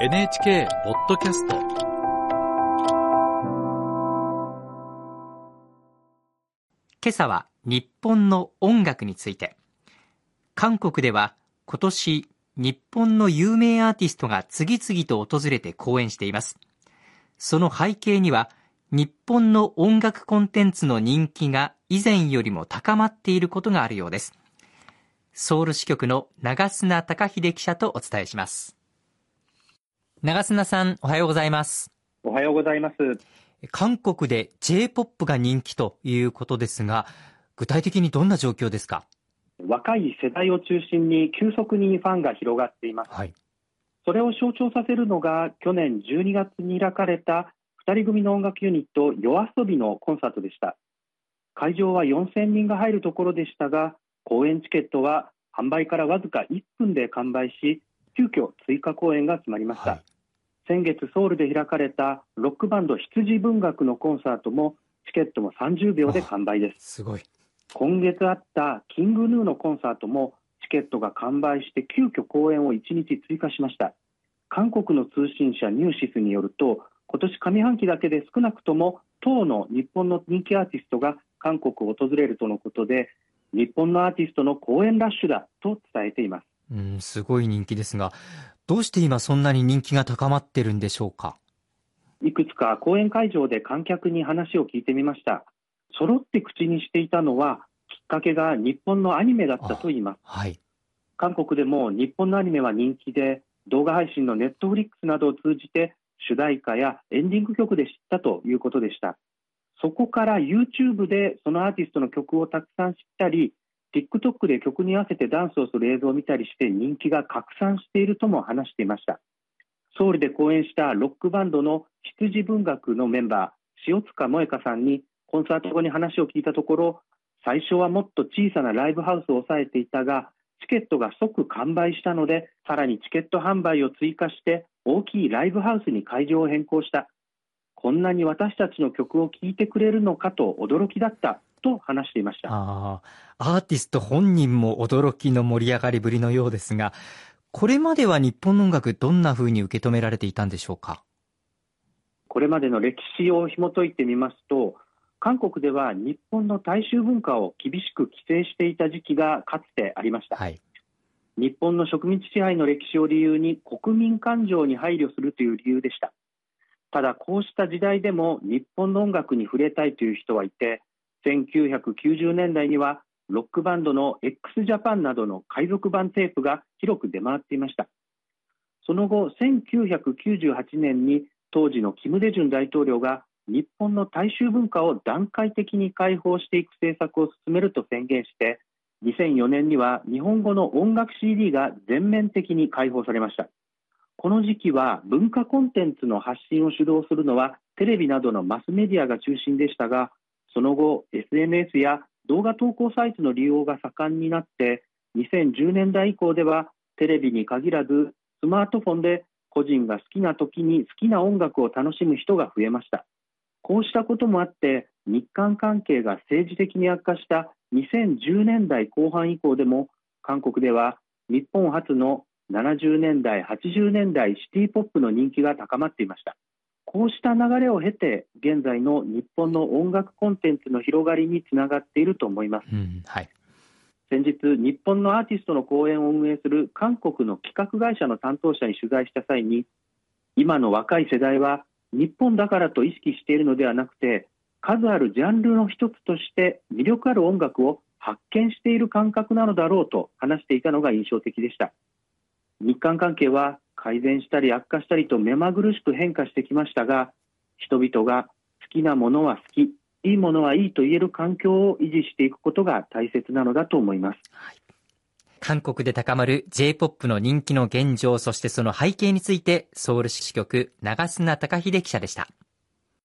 NHK ポッドキャスト。今朝は日本の音楽について。韓国では今年日本の有名アーティストが次々と訪れて公演しています。その背景には日本の音楽コンテンツの人気が以前よりも高まっていることがあるようです。ソウル支局の長砂隆秀記者とお伝えします。長砂さん、おはようございます。おはようございます。韓国で J-POP が人気ということですが、具体的にどんな状況ですか？若い世代を中心に急速にファンが広がっています。はい、それを象徴させるのが、去年12月に開かれた2人組の音楽ユニット、夜遊びのコンサートでした。会場は4000人が入るところでしたが、公演チケットは販売からわずか1分で完売し、急遽追加公演が決まりました、はい、先月ソウルで開かれたロックバンド羊文学のコンサートもチケットも30秒で完売です。すごい。今月あったキングヌーのコンサートもチケットが完売して急遽公演を1日追加しました。韓国の通信社ニューシスによると今年上半期だけで少なくとも10の日本の人気アーティストが韓国を訪れるとのことで日本のアーティストの公演ラッシュだと伝えています。うん、すごい人気ですが、どうして今そんなに人気が高まってるんでしょうか？いくつか講演会場で観客に話を聞いてみました。揃って口にしていたのは、きっかけが日本のアニメだったと言います。はい。韓国でも日本のアニメは人気で、動画配信のネットフリックスなどを通じて、主題歌やエンディング曲で知ったということでした。そこから YouTube でそのアーティストの曲をたくさん知ったり、TikTok で曲に合わせてダンスをする映像を見たりして人気が拡散しているとも話していました。ソウルで公演したロックバンドの羊文学のメンバー塩塚萌香さんにコンサート後に話を聞いたところ最初はもっと小さなライブハウスを抑えていたがチケットが即完売したのでさらにチケット販売を追加して大きいライブハウスに会場を変更した。こんなに私たちの曲を聴いてくれるのかと驚きだった。と話していました。あアーティスト本人も驚きの盛り上がりぶりのようですがこれまでは日本の音楽どんなふうに受け止められていたんでしょうか？これまでの歴史を紐解いてみますと韓国では日本の大衆文化を厳しく規制していた時期がかつてありました、はい、日本の植民地支配の歴史を理由に国民感情に配慮するという理由でした。ただこうした時代でも日本の音楽に触れたいという人はいて1990年代にはロックバンドの x ジャパンなどの海賊版テープが広く出回っていました。その後1998年に当時のキム・デジュン大統領が日本の大衆文化を段階的に開放していく政策を進めると宣言して2004年には日本語の音楽 CD が全面的に開放されました。この時期は文化コンテンツの発信を主導するのはテレビなどのマスメディアが中心でしたがその後 SNS や動画投稿サイトの利用が盛んになって2010年代以降ではテレビに限らずスマートフォンで個人が好きな時に好きな音楽を楽しむ人が増えました。こうしたこともあって日韓関係が政治的に悪化した2010年代後半以降でも韓国では日本初の70年代80年代シティポップの人気が高まっていました。こうした流れを経て現在の日本の音楽コンテンツの広がりにつながっていると思います、うんはい、先日日本のアーティストの公演を運営する韓国の企画会社の担当者に取材した際に今の若い世代は日本だからと意識しているのではなくて数あるジャンルの一つとして魅力ある音楽を発見している感覚なのだろうと話していたのが印象的でした。日韓関係は改善したり悪化したりと目まぐるしく変化してきましたが人々が好きなものは好きいいものはいいと言える環境を維持していくことが大切なのだと思います、はい、韓国で高まる J-POP の人気の現状そしてその背景についてソウル支局長砂隆秀記者でした。